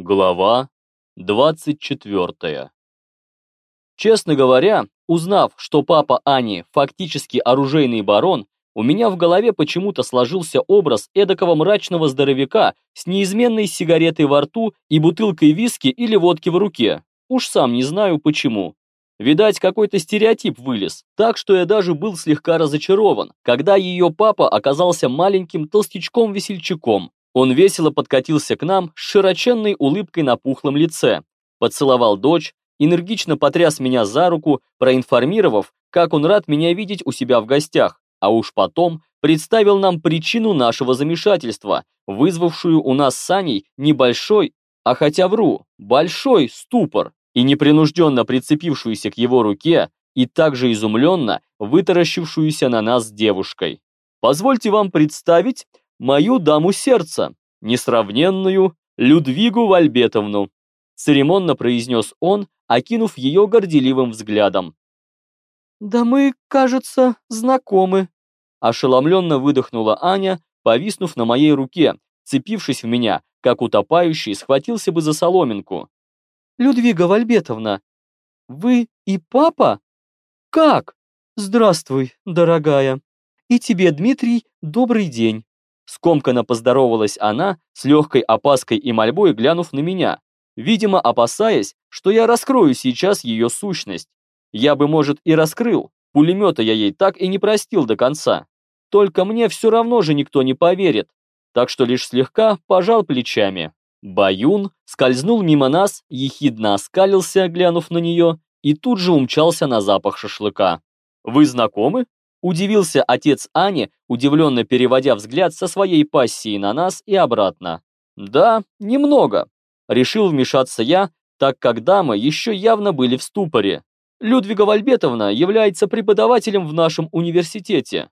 Глава 24. Честно говоря, узнав, что папа Ани фактически оружейный барон, у меня в голове почему-то сложился образ эдакого мрачного здоровяка с неизменной сигаретой во рту и бутылкой виски или водки в руке. Уж сам не знаю почему. Видать, какой-то стереотип вылез, так что я даже был слегка разочарован, когда ее папа оказался маленьким толстячком-весельчаком, он весело подкатился к нам с широченной улыбкой на пухлом лице, поцеловал дочь, энергично потряс меня за руку, проинформировав, как он рад меня видеть у себя в гостях, а уж потом представил нам причину нашего замешательства, вызвавшую у нас с Аней небольшой, а хотя вру, большой ступор, и непринужденно прицепившуюся к его руке, и также изумленно вытаращившуюся на нас девушкой. Позвольте вам представить мою даму сердца, несравненную Людвигу Вальбетовну», церемонно произнес он, окинув ее горделивым взглядом. «Да мы, кажется, знакомы», ошеломленно выдохнула Аня, повиснув на моей руке, цепившись в меня, как утопающий схватился бы за соломинку. «Людвига Вальбетовна, вы и папа? Как? Здравствуй, дорогая. И тебе, Дмитрий, добрый день. Скомканно поздоровалась она, с легкой опаской и мольбой глянув на меня, видимо, опасаясь, что я раскрою сейчас ее сущность. Я бы, может, и раскрыл, пулемета я ей так и не простил до конца. Только мне все равно же никто не поверит, так что лишь слегка пожал плечами. Баюн скользнул мимо нас, ехидно оскалился, глянув на нее, и тут же умчался на запах шашлыка. «Вы знакомы?» Удивился отец Ани, удивленно переводя взгляд со своей пассии на нас и обратно. «Да, немного», — решил вмешаться я, так как дамы еще явно были в ступоре. Людвига Вальбетовна является преподавателем в нашем университете.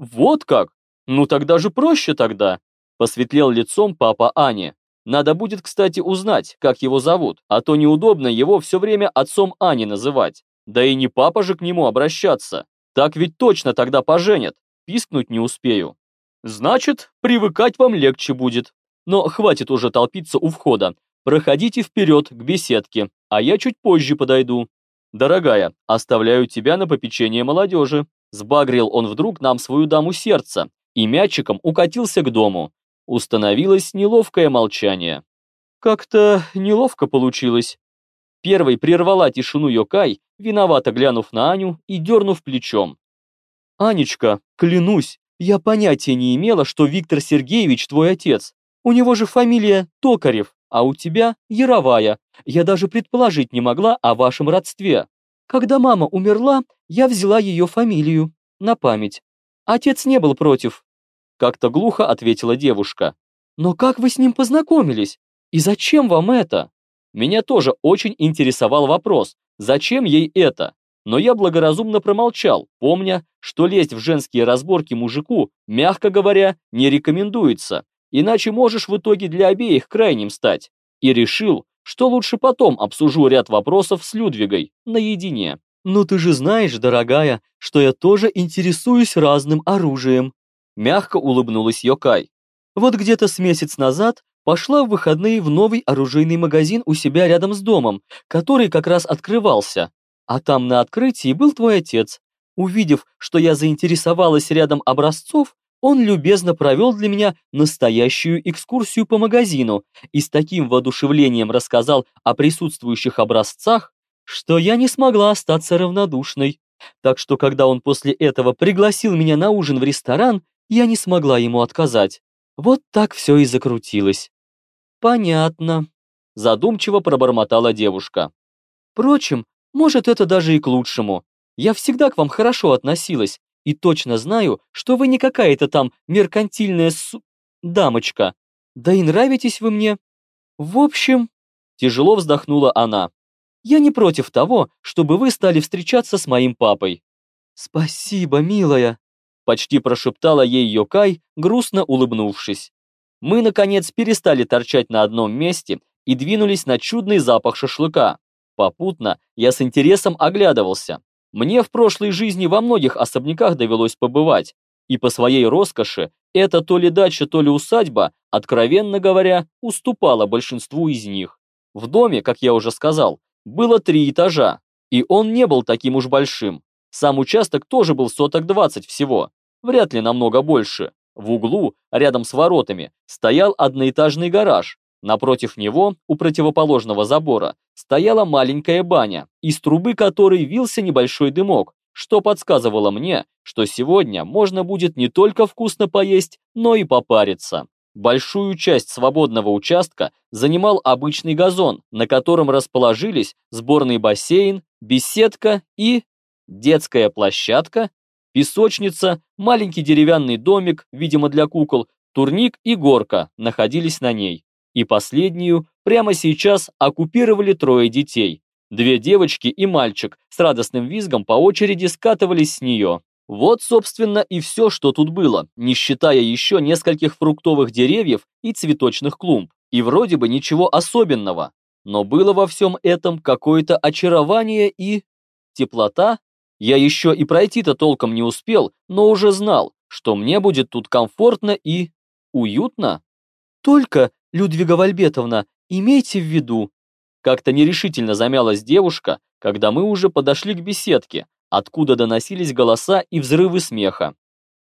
Вот как? Ну тогда же проще тогда. Посветлел лицом папа Ани. Надо будет, кстати, узнать, как его зовут, а то неудобно его все время отцом Ани называть. Да и не папа же к нему обращаться. Так ведь точно тогда поженят. Пискнуть не успею. Значит, привыкать вам легче будет. Но хватит уже толпиться у входа. Проходите вперед к беседке, а я чуть позже подойду. Дорогая, оставляю тебя на попечение молодежи. Сбагрил он вдруг нам свою даму сердца и мячиком укатился к дому. Установилось неловкое молчание. Как-то неловко получилось. Первой прервала тишину Йокай, виновато глянув на Аню и дернув плечом. «Анечка, клянусь, я понятия не имела, что Виктор Сергеевич твой отец. У него же фамилия Токарев, а у тебя Яровая. Я даже предположить не могла о вашем родстве. Когда мама умерла, я взяла ее фамилию. На память. Отец не был против». Как-то глухо ответила девушка. «Но как вы с ним познакомились? И зачем вам это?» Меня тоже очень интересовал вопрос, зачем ей это? Но я благоразумно промолчал, помня, что лезть в женские разборки мужику, мягко говоря, не рекомендуется, иначе можешь в итоге для обеих крайним стать. И решил, что лучше потом обсужу ряд вопросов с Людвигой, наедине. «Ну ты же знаешь, дорогая, что я тоже интересуюсь разным оружием», мягко улыбнулась Йокай. «Вот где-то с месяц назад пошла в выходные в новый оружейный магазин у себя рядом с домом, который как раз открывался. А там на открытии был твой отец. Увидев, что я заинтересовалась рядом образцов, он любезно провел для меня настоящую экскурсию по магазину и с таким воодушевлением рассказал о присутствующих образцах, что я не смогла остаться равнодушной. Так что, когда он после этого пригласил меня на ужин в ресторан, я не смогла ему отказать. Вот так все и закрутилось. «Понятно», – задумчиво пробормотала девушка. «Впрочем, может, это даже и к лучшему. Я всегда к вам хорошо относилась и точно знаю, что вы не какая-то там меркантильная су... дамочка. Да и нравитесь вы мне. В общем...» Тяжело вздохнула она. «Я не против того, чтобы вы стали встречаться с моим папой». «Спасибо, милая», – почти прошептала ей Йокай, грустно улыбнувшись мы, наконец, перестали торчать на одном месте и двинулись на чудный запах шашлыка. Попутно я с интересом оглядывался. Мне в прошлой жизни во многих особняках довелось побывать, и по своей роскоши эта то ли дача, то ли усадьба, откровенно говоря, уступала большинству из них. В доме, как я уже сказал, было три этажа, и он не был таким уж большим. Сам участок тоже был соток 20 всего, вряд ли намного больше. В углу, рядом с воротами, стоял одноэтажный гараж. Напротив него, у противоположного забора, стояла маленькая баня, из трубы которой вился небольшой дымок, что подсказывало мне, что сегодня можно будет не только вкусно поесть, но и попариться. Большую часть свободного участка занимал обычный газон, на котором расположились сборный бассейн, беседка и детская площадка, песочница, маленький деревянный домик, видимо для кукол, турник и горка находились на ней. И последнюю прямо сейчас оккупировали трое детей. Две девочки и мальчик с радостным визгом по очереди скатывались с нее. Вот, собственно, и все, что тут было, не считая еще нескольких фруктовых деревьев и цветочных клумб. И вроде бы ничего особенного. Но было во всем этом какое-то очарование и... теплота. Я еще и пройти-то толком не успел, но уже знал, что мне будет тут комфортно и... уютно. Только, Людвига Вальбетовна, имейте в виду, как-то нерешительно замялась девушка, когда мы уже подошли к беседке, откуда доносились голоса и взрывы смеха.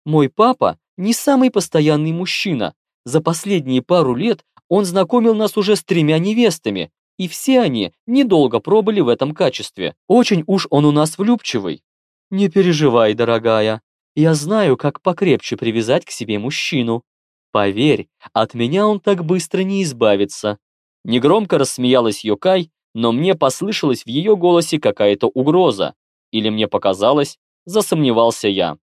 «Мой папа не самый постоянный мужчина. За последние пару лет он знакомил нас уже с тремя невестами, и все они недолго пробыли в этом качестве. Очень уж он у нас влюбчивый». «Не переживай, дорогая. Я знаю, как покрепче привязать к себе мужчину. Поверь, от меня он так быстро не избавится. Негромко рассмеялась Йокай, но мне послышалась в ее голосе какая-то угроза. Или мне показалось, засомневался я.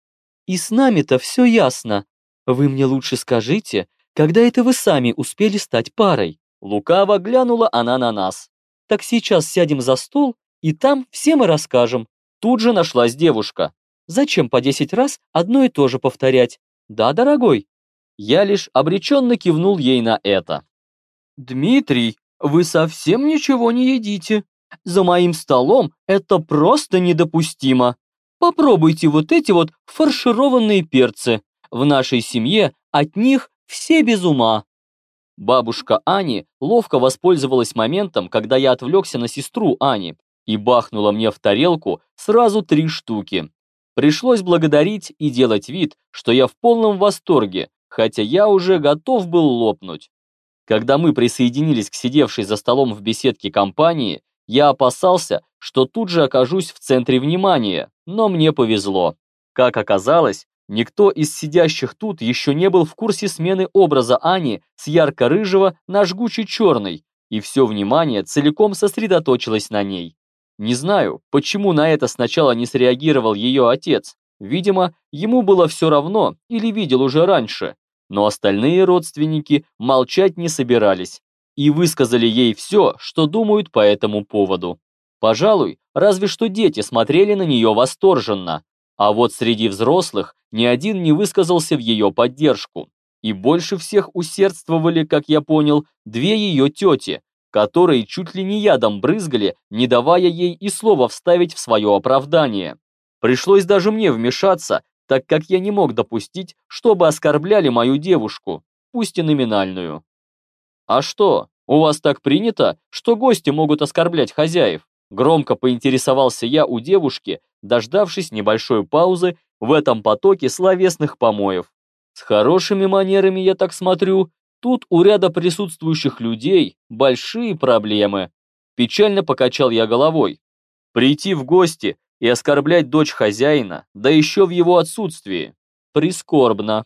«И с нами-то все ясно. Вы мне лучше скажите, когда это вы сами успели стать парой?» Лукаво глянула она на нас. «Так сейчас сядем за стол, и там все мы расскажем». Тут же нашлась девушка. «Зачем по десять раз одно и то же повторять? Да, дорогой?» Я лишь обреченно кивнул ей на это. «Дмитрий, вы совсем ничего не едите. За моим столом это просто недопустимо. Попробуйте вот эти вот фаршированные перцы. В нашей семье от них все без ума». Бабушка Ани ловко воспользовалась моментом, когда я отвлекся на сестру Ани, и бахнула мне в тарелку сразу три штуки. Пришлось благодарить и делать вид, что я в полном восторге, хотя я уже готов был лопнуть. Когда мы присоединились к сидевшей за столом в беседке компании, я опасался, что тут же окажусь в центре внимания, но мне повезло. Как оказалось, никто из сидящих тут еще не был в курсе смены образа Ани с ярко-рыжего на жгучий черный, и все внимание целиком сосредоточилось на ней. Не знаю, почему на это сначала не среагировал ее отец. Видимо, ему было все равно или видел уже раньше, но остальные родственники молчать не собирались и высказали ей все, что думают по этому поводу. Пожалуй, разве что дети смотрели на нее восторженно, а вот среди взрослых ни один не высказался в ее поддержку. И больше всех усердствовали, как я понял, две ее тети, которые чуть ли не ядом брызгали, не давая ей и слова вставить в свое оправдание. Пришлось даже мне вмешаться так как я не мог допустить, чтобы оскорбляли мою девушку, пусть и номинальную. «А что, у вас так принято, что гости могут оскорблять хозяев?» Громко поинтересовался я у девушки, дождавшись небольшой паузы в этом потоке словесных помоев. С хорошими манерами, я так смотрю, тут у ряда присутствующих людей большие проблемы. Печально покачал я головой. Прийти в гости и оскорблять дочь хозяина, да еще в его отсутствии. Прискорбно.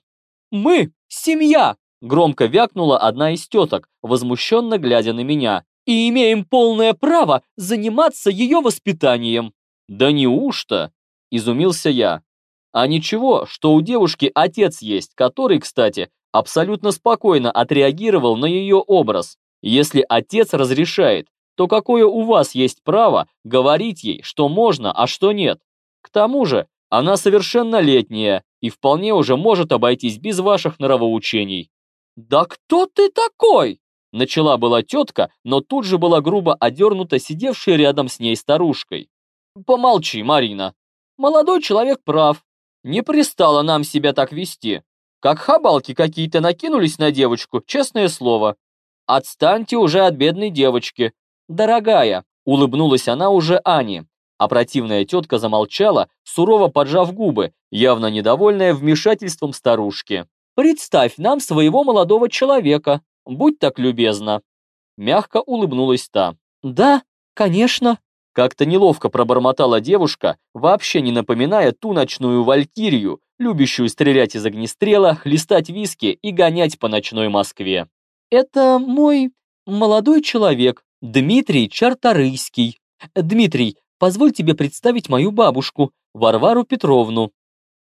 «Мы – семья!» – громко вякнула одна из теток, возмущенно глядя на меня. «И имеем полное право заниматься ее воспитанием!» «Да неужто?» – изумился я. «А ничего, что у девушки отец есть, который, кстати, абсолютно спокойно отреагировал на ее образ. Если отец разрешает, то какое у вас есть право говорить ей, что можно, а что нет? К тому же, она совершеннолетняя и вполне уже может обойтись без ваших нравоучений. «Да кто ты такой?» Начала была тетка, но тут же была грубо одернута сидевшей рядом с ней старушкой. «Помолчи, Марина. Молодой человек прав. Не пристало нам себя так вести. Как хабалки какие-то накинулись на девочку, честное слово. Отстаньте уже от бедной девочки. Дорогая, улыбнулась она уже Ане, а противная тетка замолчала, сурово поджав губы, явно недовольная вмешательством старушки. «Представь нам своего молодого человека, будь так любезна». Мягко улыбнулась та. «Да, конечно». Как-то неловко пробормотала девушка, вообще не напоминая ту ночную валькирию, любящую стрелять из огнестрела, хлестать виски и гонять по ночной Москве. «Это мой молодой человек, Дмитрий Чарторийский. Дмитрий, позволь тебе представить мою бабушку, Варвару Петровну,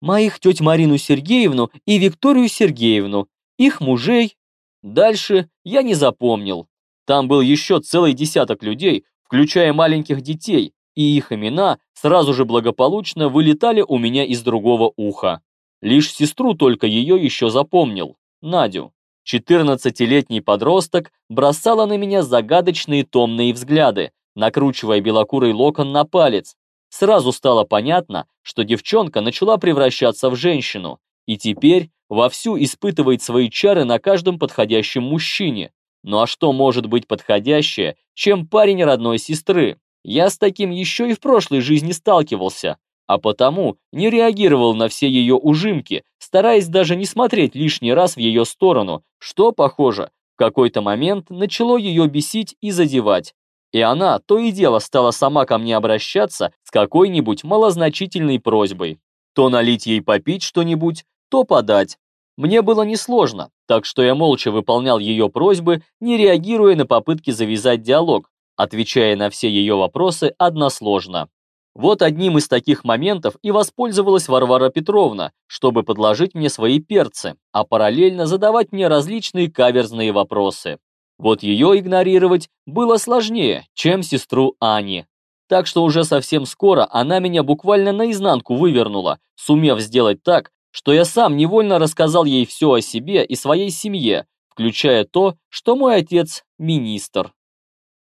моих теть Марину Сергеевну и Викторию Сергеевну, их мужей. Дальше я не запомнил. Там был еще целый десяток людей, включая маленьких детей, и их имена сразу же благополучно вылетали у меня из другого уха. Лишь сестру только ее еще запомнил, Надю. Четырнадцатилетний подросток бросала на меня загадочные томные взгляды, накручивая белокурый локон на палец. Сразу стало понятно, что девчонка начала превращаться в женщину, и теперь вовсю испытывает свои чары на каждом подходящем мужчине. Ну а что может быть подходящее, чем парень родной сестры? Я с таким еще и в прошлой жизни сталкивался, а потому не реагировал на все ее ужимки, стараясь даже не смотреть лишний раз в ее сторону, что, похоже, в какой-то момент начало ее бесить и задевать. И она то и дело стала сама ко мне обращаться с какой-нибудь малозначительной просьбой. То налить ей попить что-нибудь, то подать. Мне было несложно, так что я молча выполнял ее просьбы, не реагируя на попытки завязать диалог, отвечая на все ее вопросы односложно. Вот одним из таких моментов и воспользовалась Варвара Петровна, чтобы подложить мне свои перцы, а параллельно задавать мне различные каверзные вопросы. Вот ее игнорировать было сложнее, чем сестру Ани. Так что уже совсем скоро она меня буквально наизнанку вывернула, сумев сделать так, что я сам невольно рассказал ей все о себе и своей семье, включая то, что мой отец – министр.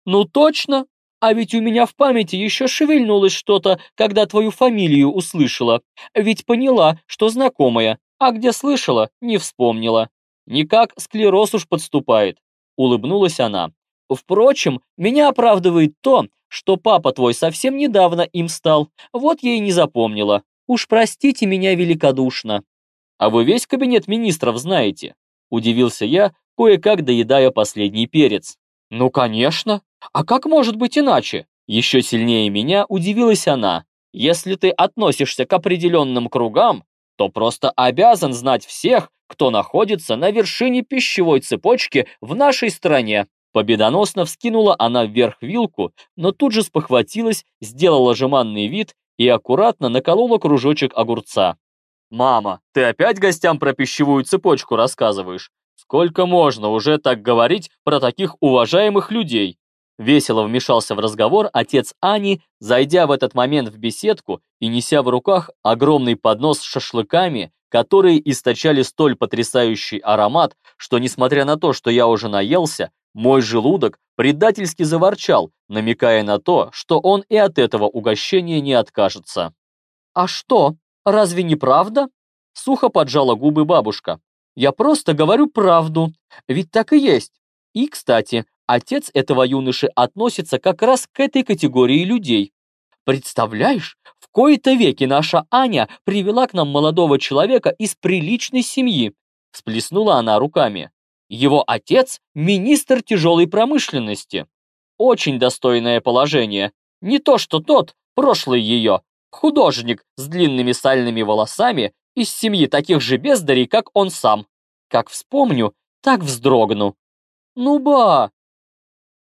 «Ну точно, а ведь у меня в памяти еще шевельнулось что-то, когда твою фамилию услышала. Ведь поняла, что знакомая, а где слышала, не вспомнила. Никак склероз уж подступает улыбнулась она. Впрочем, меня оправдывает то, что папа твой совсем недавно им стал, вот я и не запомнила. Уж простите меня великодушно. А вы весь кабинет министров знаете? Удивился я, кое-как доедая последний перец. Ну, конечно. А как может быть иначе? Еще сильнее меня удивилась она. Если ты относишься к определенным кругам, то просто обязан знать всех, кто находится на вершине пищевой цепочки в нашей стране. Победоносно вскинула она вверх вилку, но тут же спохватилась, сделала жеманный вид и аккуратно наколола кружочек огурца. «Мама, ты опять гостям про пищевую цепочку рассказываешь? Сколько можно уже так говорить про таких уважаемых людей?» Весело вмешался в разговор отец Ани, зайдя в этот момент в беседку и неся в руках огромный поднос с шашлыками, которые источали столь потрясающий аромат, что, несмотря на то, что я уже наелся, мой желудок предательски заворчал, намекая на то, что он и от этого угощения не откажется. «А что, разве не правда?» Сухо поджала губы бабушка. «Я просто говорю правду, ведь так и есть. И, кстати, Отец этого юноши относится как раз к этой категории людей. Представляешь, в кои-то веки наша Аня привела к нам молодого человека из приличной семьи. Всплеснула она руками. Его отец – министр тяжелой промышленности. Очень достойное положение. Не то что тот, прошлый ее, художник с длинными сальными волосами из семьи таких же бездарей, как он сам. Как вспомню, так вздрогну. Ну ба,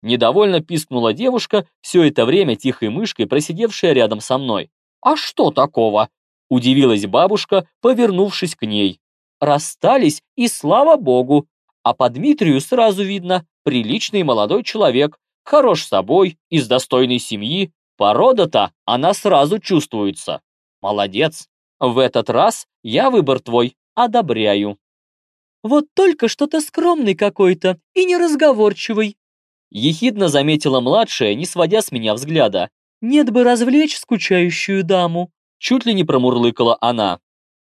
Недовольно пискнула девушка, все это время тихой мышкой просидевшая рядом со мной. «А что такого?» – удивилась бабушка, повернувшись к ней. «Расстались, и слава богу. А по Дмитрию сразу видно, приличный молодой человек, хорош собой, из достойной семьи. Порода-то, она сразу чувствуется. Молодец. В этот раз я выбор твой одобряю». «Вот только что-то скромный какой-то и неразговорчивый», Ехидно заметила младшая, не сводя с меня взгляда. «Нет бы развлечь скучающую даму!» Чуть ли не промурлыкала она.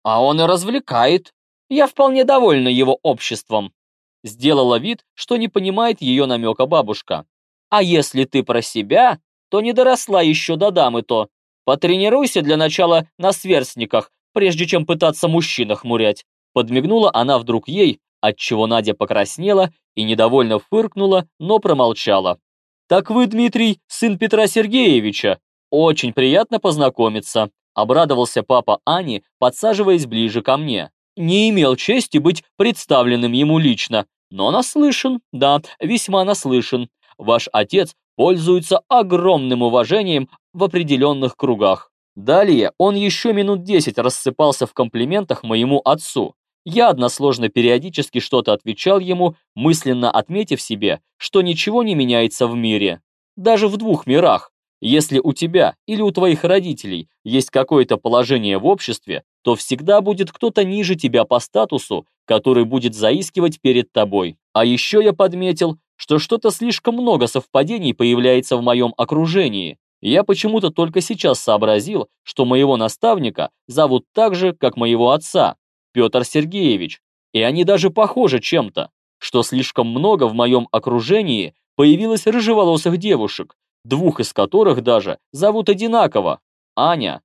«А он и развлекает. Я вполне довольна его обществом. Сделала вид, что не понимает ее намека бабушка. А если ты про себя, то не доросла еще до дамы то. Потренируйся для начала на сверстниках, прежде чем пытаться мужчинах мурять. Подмигнула она вдруг ей, отчего Надя покраснела и недовольно фыркнула, но промолчала. «Так вы, Дмитрий, сын Петра Сергеевича. Очень приятно познакомиться», обрадовался папа Ани, подсаживаясь ближе ко мне. Не имел чести быть представленным ему лично, но наслышан, да, весьма наслышан. Ваш отец пользуется огромным уважением в определенных кругах. Далее он еще минут десять рассыпался в комплиментах моему отцу. Я односложно периодически что-то отвечал ему, мысленно отметив себе, что ничего не меняется в мире. Даже в двух мирах. Если у тебя или у твоих родителей есть какое-то положение в обществе, то всегда будет кто-то ниже тебя по статусу, который будет заискивать перед тобой. А еще я подметил, что что-то слишком много совпадений появляется в моем окружении. Я почему-то только сейчас сообразил, что моего наставника зовут так же, как моего отца, Петр Сергеевич, и они даже похожи чем-то, что слишком много в моем окружении появилось рыжеволосых девушек, двух из которых даже зовут одинаково – Аня.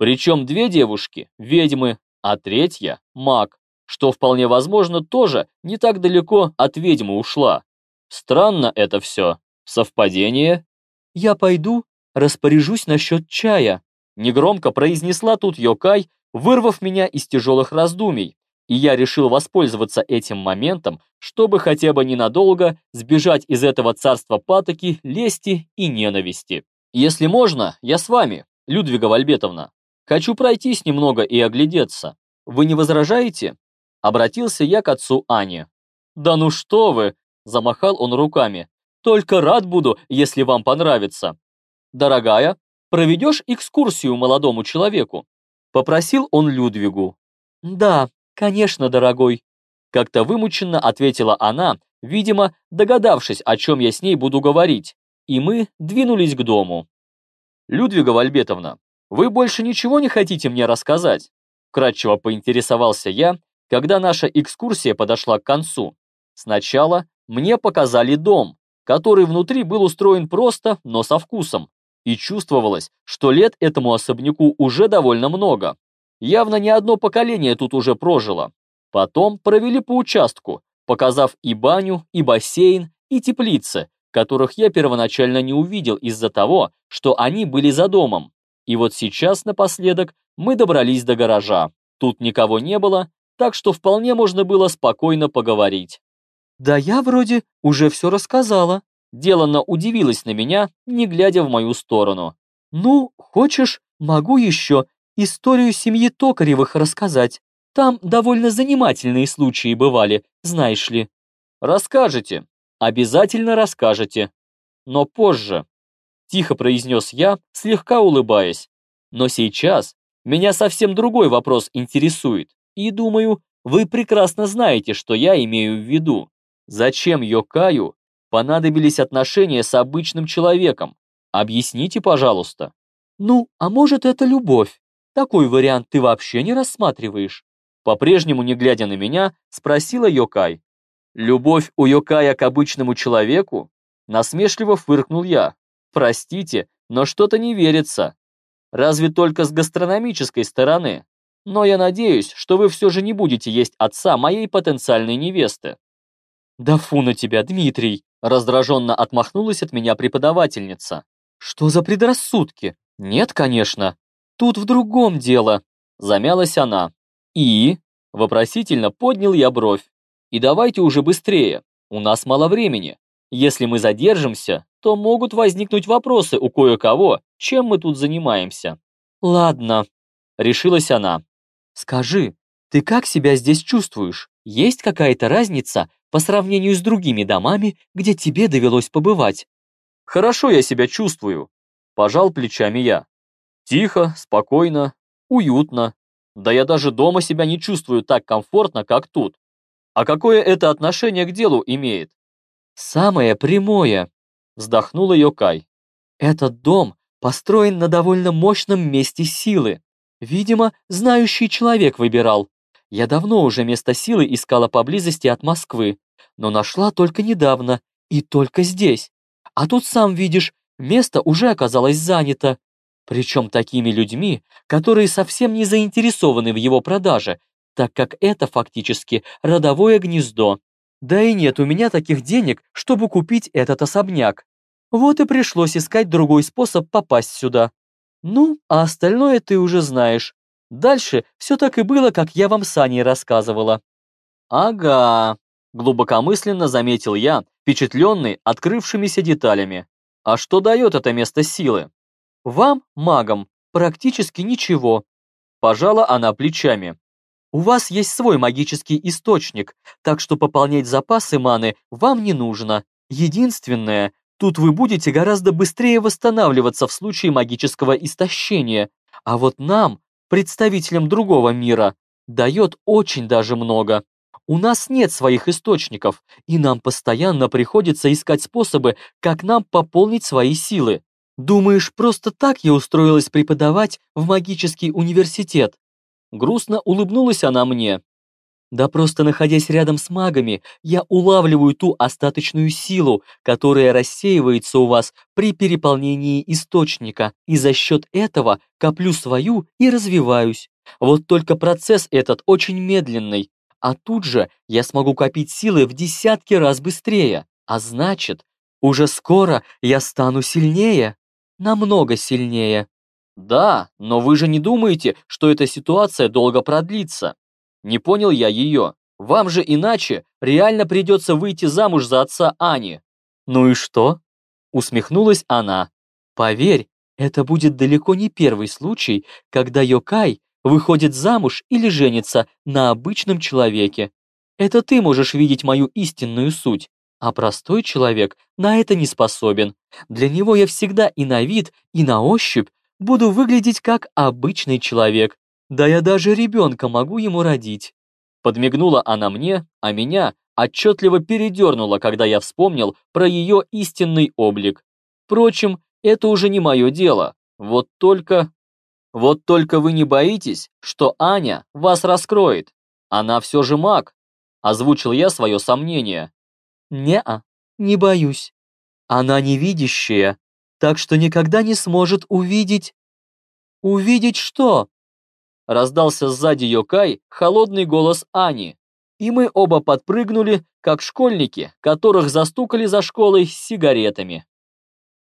Причем две девушки – ведьмы, а третья – маг, что вполне возможно тоже не так далеко от ведьмы ушла. Странно это все. Совпадение? «Я пойду, распоряжусь насчет чая», негромко произнесла тут Йокай, вырвав меня из тяжелых раздумий, и я решил воспользоваться этим моментом, чтобы хотя бы ненадолго сбежать из этого царства патоки, лести и ненависти. Если можно, я с вами, Людвига Вальбетовна. Хочу пройтись немного и оглядеться. Вы не возражаете? Обратился я к отцу Ани. Да ну что вы, замахал он руками. Только рад буду, если вам понравится. Дорогая, проведешь экскурсию молодому человеку? Попросил он Людвигу. «Да, конечно, дорогой», — как-то вымученно ответила она, видимо, догадавшись, о чем я с ней буду говорить, и мы двинулись к дому. «Людвига Вальбетовна, вы больше ничего не хотите мне рассказать?» Кратчево поинтересовался я, когда наша экскурсия подошла к концу. Сначала мне показали дом, который внутри был устроен просто, но со вкусом и чувствовалось, что лет этому особняку уже довольно много. Явно не одно поколение тут уже прожило. Потом провели по участку, показав и баню, и бассейн, и теплицы, которых я первоначально не увидел из-за того, что они были за домом. И вот сейчас напоследок мы добрались до гаража. Тут никого не было, так что вполне можно было спокойно поговорить. «Да я вроде уже все рассказала», Деланно удивилась на меня, не глядя в мою сторону. «Ну, хочешь, могу еще историю семьи Токаревых рассказать. Там довольно занимательные случаи бывали, знаешь ли». «Расскажете. Обязательно расскажете. Но позже», — тихо произнес я, слегка улыбаясь. «Но сейчас меня совсем другой вопрос интересует, и думаю, вы прекрасно знаете, что я имею в виду. Зачем Йокаю понадобились отношения с обычным человеком? Объясните, пожалуйста. Ну, а может это любовь? Такой вариант ты вообще не рассматриваешь? По-прежнему, не глядя на меня, спросила Йокай. Любовь у Йокая к обычному человеку? Насмешливо фыркнул я. Простите, но что-то не верится. Разве только с гастрономической стороны. Но я надеюсь, что вы все же не будете есть отца моей потенциальной невесты. Да фу на тебя, Дмитрий, Раздраженно отмахнулась от меня преподавательница. «Что за предрассудки? Нет, конечно. Тут в другом дело», — замялась она. «И?» — вопросительно поднял я бровь. «И давайте уже быстрее, у нас мало времени. Если мы задержимся, то могут возникнуть вопросы у кое-кого, чем мы тут занимаемся». «Ладно», — решилась она. «Скажи, ты как себя здесь чувствуешь? Есть какая-то разница по сравнению с другими домами, где тебе довелось побывать. Хорошо я себя чувствую, пожал плечами я. Тихо, спокойно, уютно. Да я даже дома себя не чувствую так комфортно, как тут. А какое это отношение к делу имеет? Самое прямое, вздохнула Йокай. Этот дом построен на довольно мощном месте силы. Видимо, знающий человек выбирал. Я давно уже место силы искала поблизости от Москвы, но нашла только недавно и только здесь. А тут сам видишь, место уже оказалось занято. Причем такими людьми, которые совсем не заинтересованы в его продаже, так как это фактически родовое гнездо. Да и нет у меня таких денег, чтобы купить этот особняк. Вот и пришлось искать другой способ попасть сюда. Ну, а остальное ты уже знаешь. Дальше все так и было, как я вам с Аней рассказывала. Ага, глубокомысленно заметил я, впечатленный открывшимися деталями. А что дает это место силы? Вам, магам, практически ничего. Пожала она плечами. У вас есть свой магический источник, так что пополнять запасы маны вам не нужно. Единственное, тут вы будете гораздо быстрее восстанавливаться в случае магического истощения. А вот нам, представителям другого мира, дает очень даже много. У нас нет своих источников, и нам постоянно приходится искать способы, как нам пополнить свои силы. Думаешь, просто так я устроилась преподавать в магический университет? Грустно улыбнулась она мне. Да просто находясь рядом с магами, я улавливаю ту остаточную силу, которая рассеивается у вас при переполнении источника, и за счет этого коплю свою и развиваюсь. Вот только процесс этот очень медленный, а тут же я смогу копить силы в десятки раз быстрее, а значит, уже скоро я стану сильнее, намного сильнее. Да, но вы же не думаете, что эта ситуация долго продлится? Не понял я ее. Вам же иначе реально придется выйти замуж за отца Ани. Ну и что? Усмехнулась она. Поверь, это будет далеко не первый случай, когда Йокай выходит замуж или женится на обычном человеке. Это ты можешь видеть мою истинную суть, а простой человек на это не способен. Для него я всегда и на вид, и на ощупь буду выглядеть как обычный человек. Да я даже ребенка могу ему родить. Подмигнула она мне, а меня отчетливо передернуло, когда я вспомнил про ее истинный облик. Впрочем, это уже не мое дело. Вот только... Вот только вы не боитесь, что Аня вас раскроет. Она все же маг. Озвучил я свое сомнение. Не-а, не боюсь. Она невидящая, так что никогда не сможет увидеть... Увидеть что? Раздался сзади Йокай холодный голос Ани, и мы оба подпрыгнули, как школьники, которых застукали за школой с сигаретами.